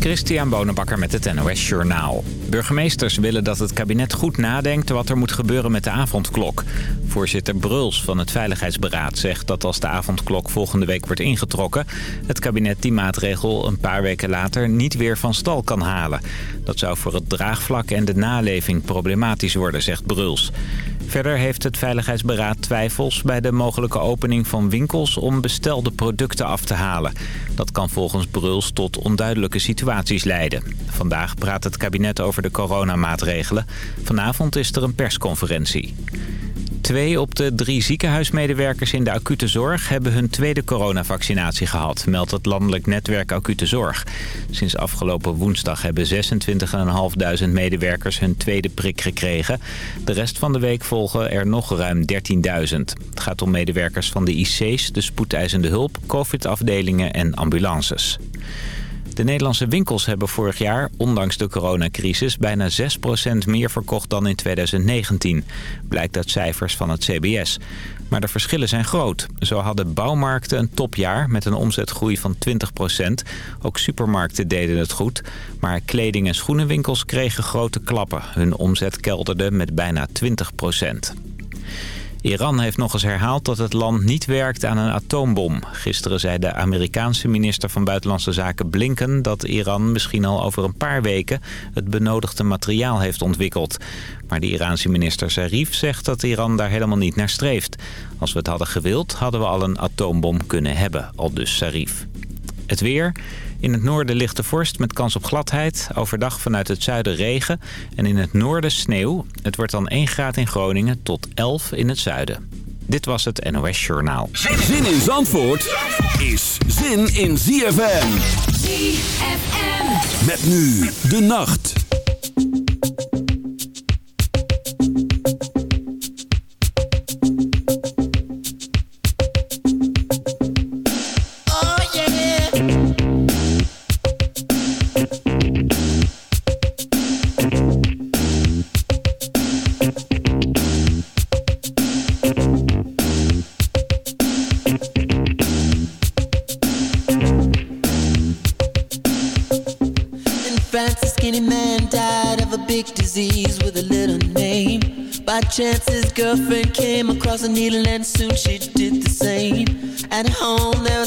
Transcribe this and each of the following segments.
Christian Bonenbakker met het NOS Journaal. Burgemeesters willen dat het kabinet goed nadenkt wat er moet gebeuren met de avondklok. Voorzitter Bruls van het Veiligheidsberaad zegt dat als de avondklok volgende week wordt ingetrokken... het kabinet die maatregel een paar weken later niet weer van stal kan halen. Dat zou voor het draagvlak en de naleving problematisch worden, zegt Bruls. Verder heeft het Veiligheidsberaad twijfels bij de mogelijke opening van winkels om bestelde producten af te halen. Dat kan volgens Bruls tot onduidelijke situaties leiden. Vandaag praat het kabinet over de coronamaatregelen. Vanavond is er een persconferentie. Twee op de drie ziekenhuismedewerkers in de acute zorg hebben hun tweede coronavaccinatie gehad, meldt het landelijk netwerk acute zorg. Sinds afgelopen woensdag hebben 26.500 medewerkers hun tweede prik gekregen. De rest van de week volgen er nog ruim 13.000. Het gaat om medewerkers van de IC's, de spoedeisende hulp, covid-afdelingen en ambulances. De Nederlandse winkels hebben vorig jaar, ondanks de coronacrisis, bijna 6% meer verkocht dan in 2019. Blijkt uit cijfers van het CBS. Maar de verschillen zijn groot. Zo hadden bouwmarkten een topjaar met een omzetgroei van 20%. Ook supermarkten deden het goed. Maar kleding- en schoenenwinkels kregen grote klappen. Hun omzet kelderde met bijna 20%. Iran heeft nog eens herhaald dat het land niet werkt aan een atoombom. Gisteren zei de Amerikaanse minister van Buitenlandse Zaken Blinken... dat Iran misschien al over een paar weken het benodigde materiaal heeft ontwikkeld. Maar de Iraanse minister Zarif zegt dat Iran daar helemaal niet naar streeft. Als we het hadden gewild, hadden we al een atoombom kunnen hebben, al dus Zarif. Het weer... In het noorden ligt de vorst met kans op gladheid. Overdag vanuit het zuiden regen. En in het noorden sneeuw. Het wordt dan 1 graad in Groningen tot 11 in het zuiden. Dit was het NOS Journaal. Zin in Zandvoort is zin in ZFM. ZFM. Met nu de nacht. Chance his girlfriend came across a needle and soon she did the same. At home there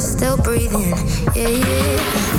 still breathing. Yeah, yeah.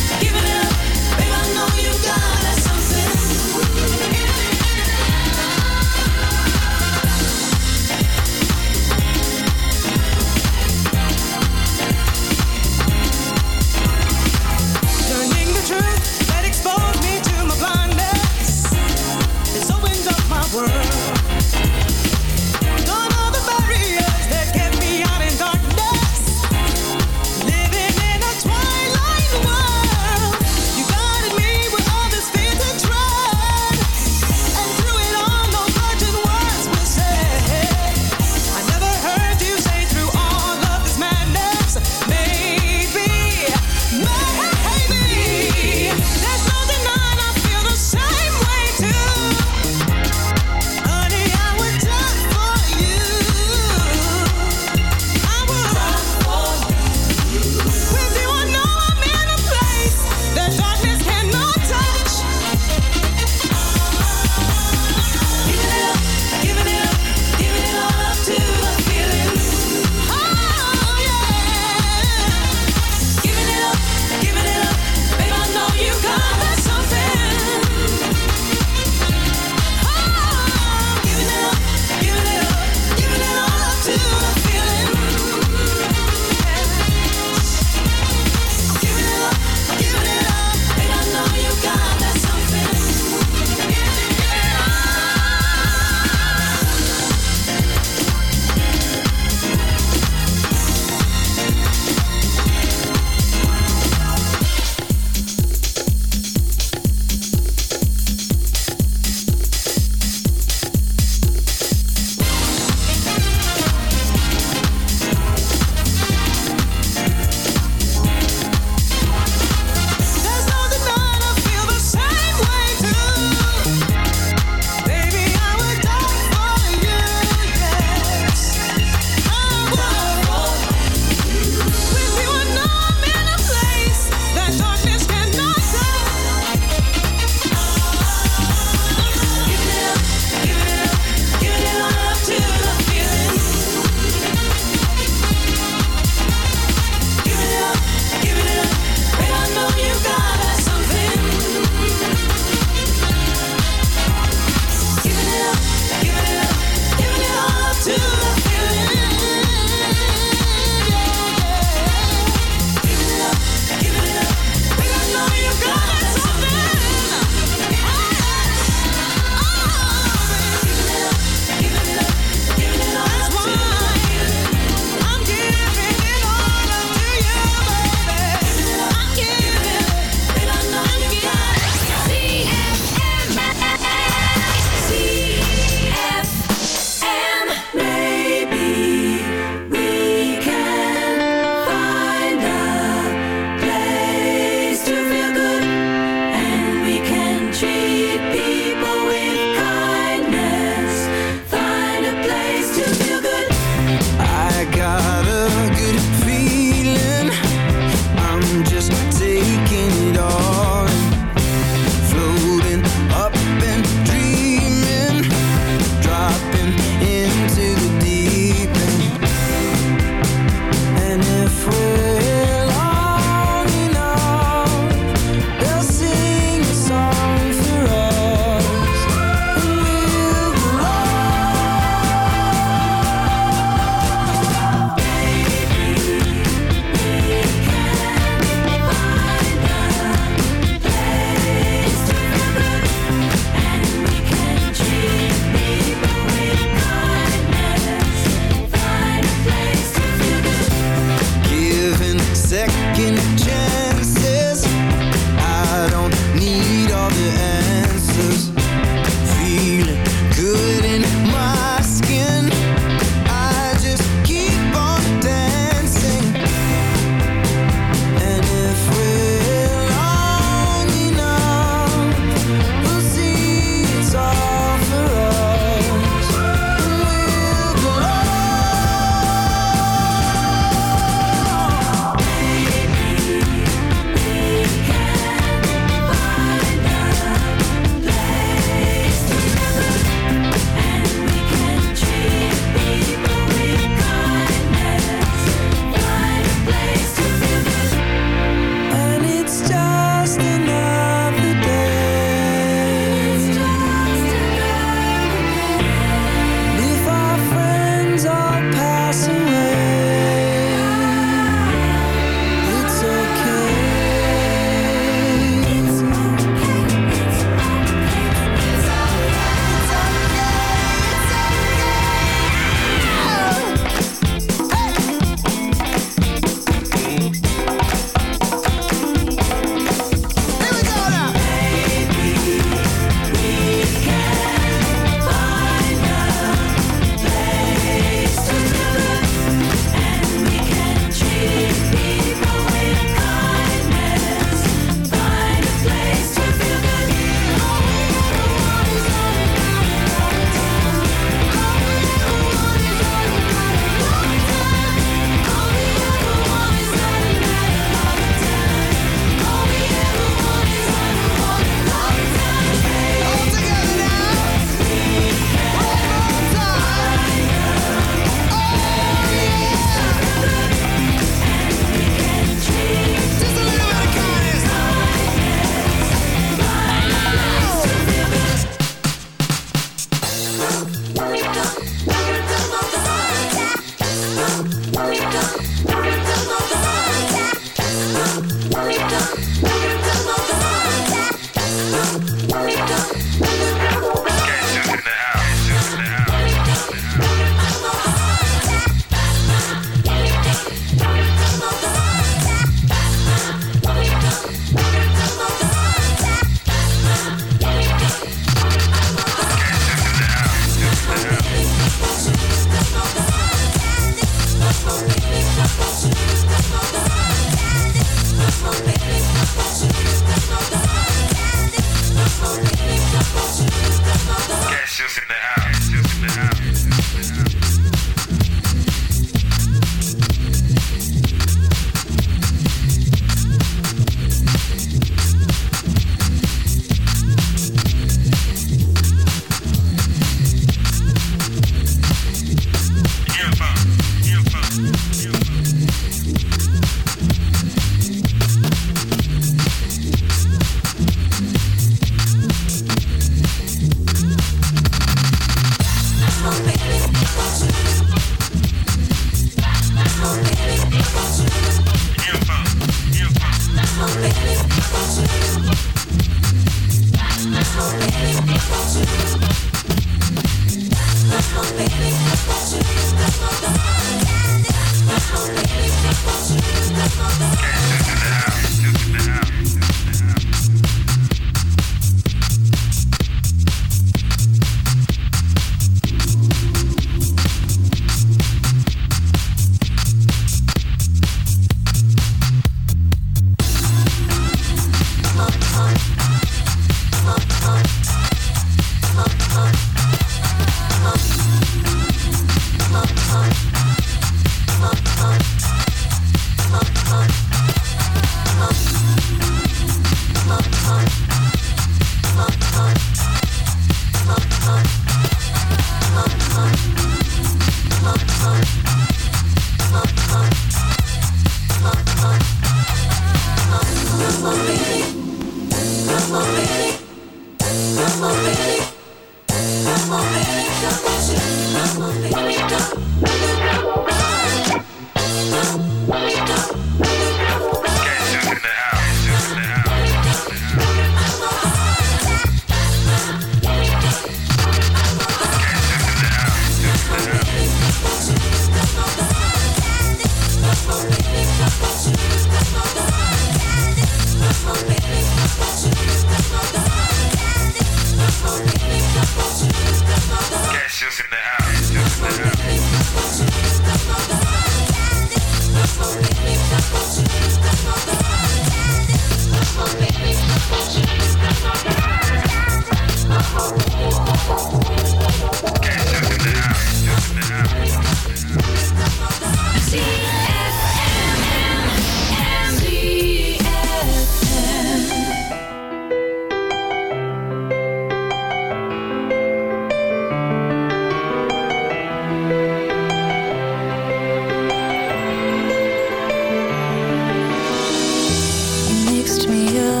me up.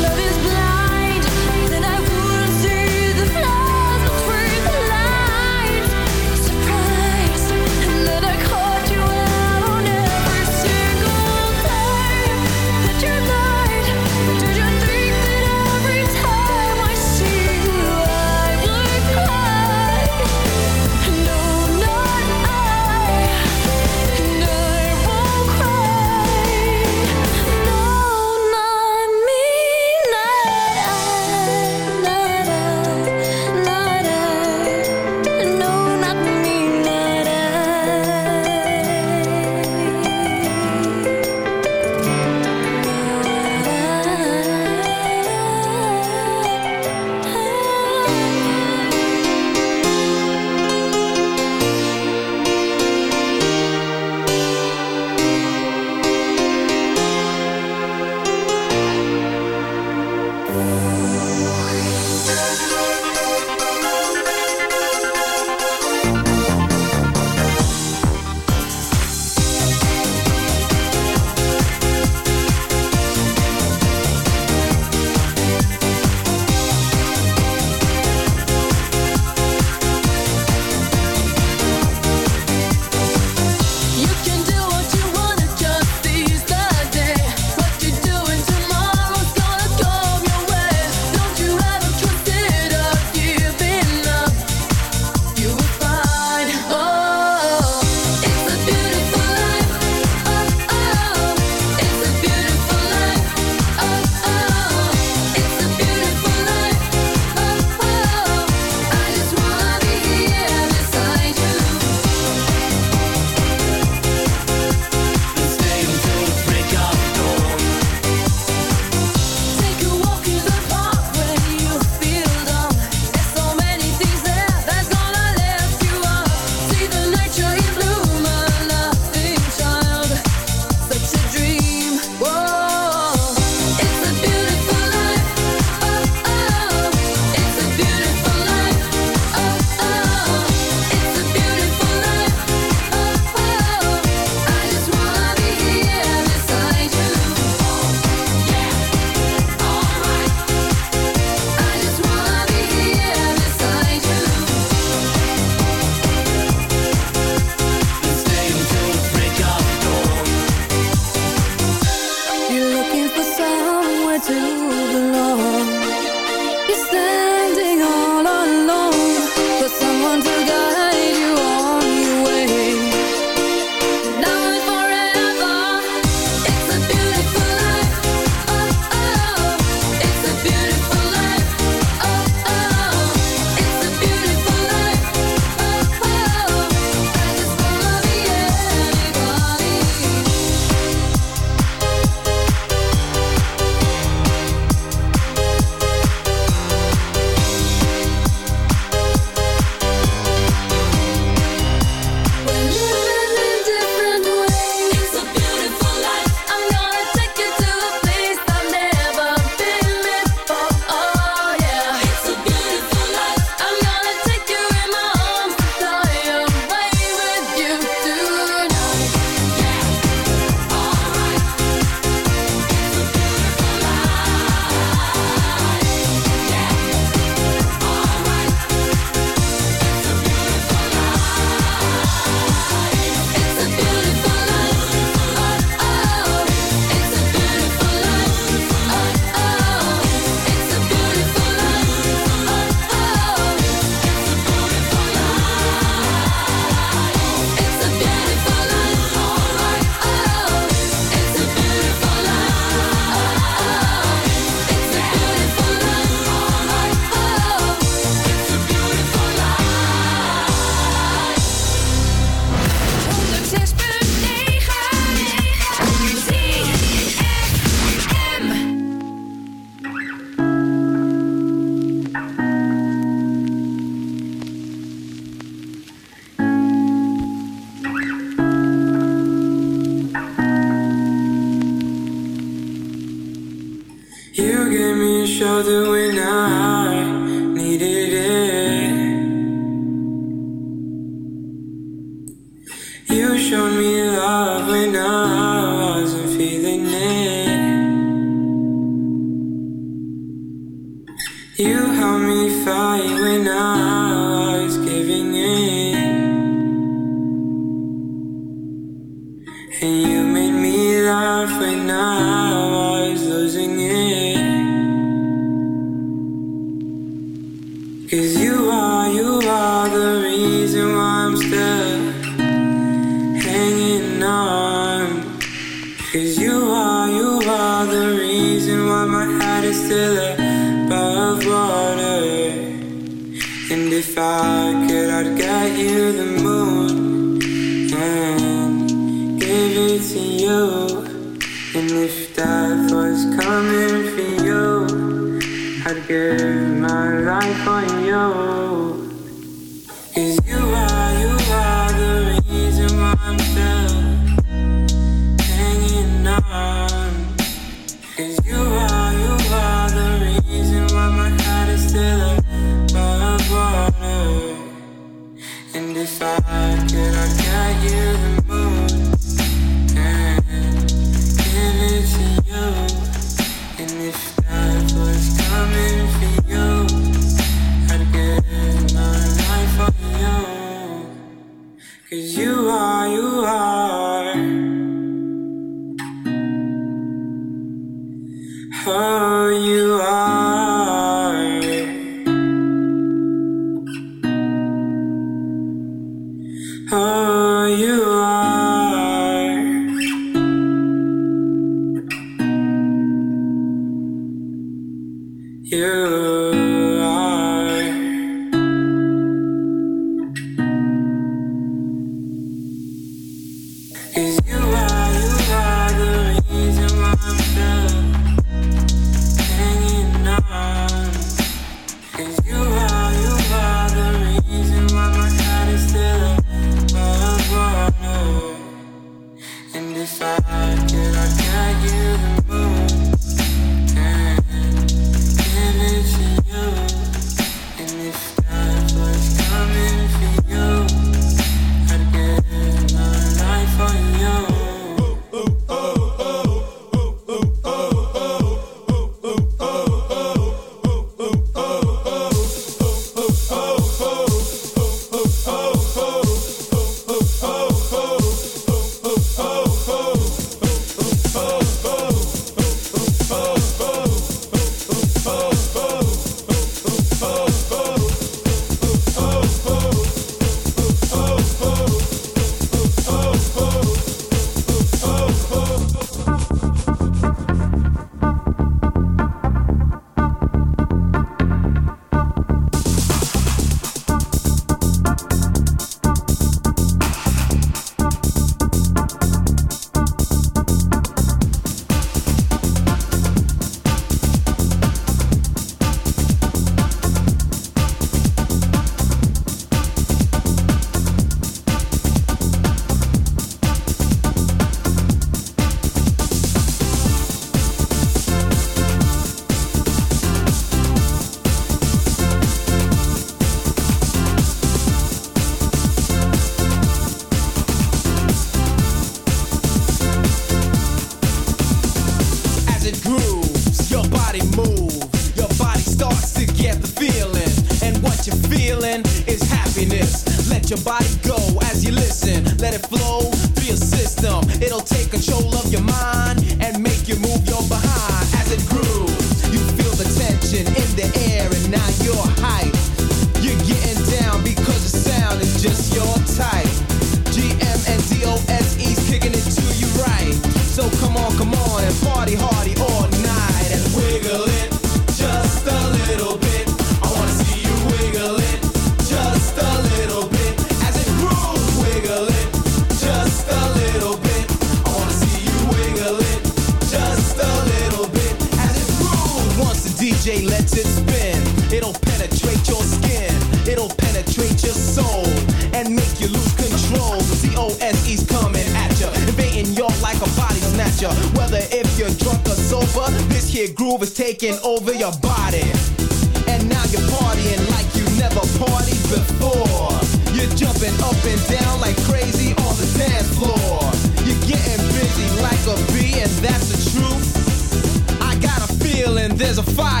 There's a fire.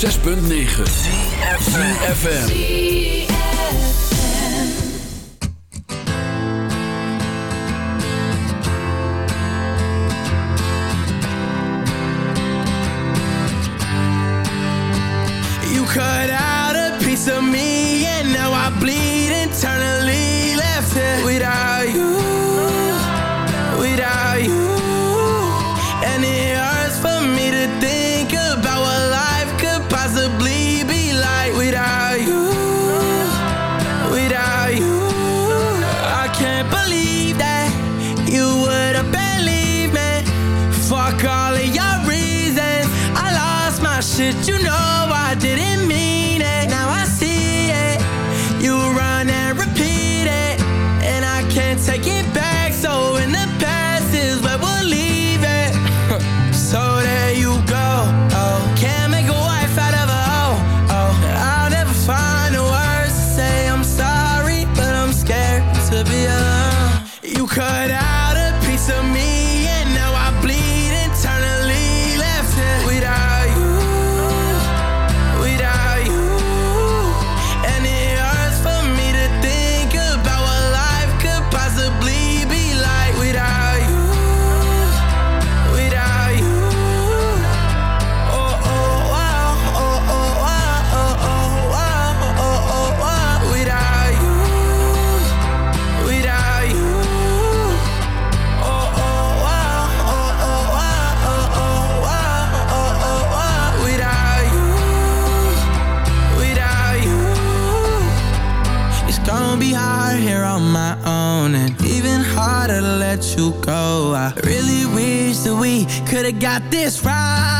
106.9 CFFM this right.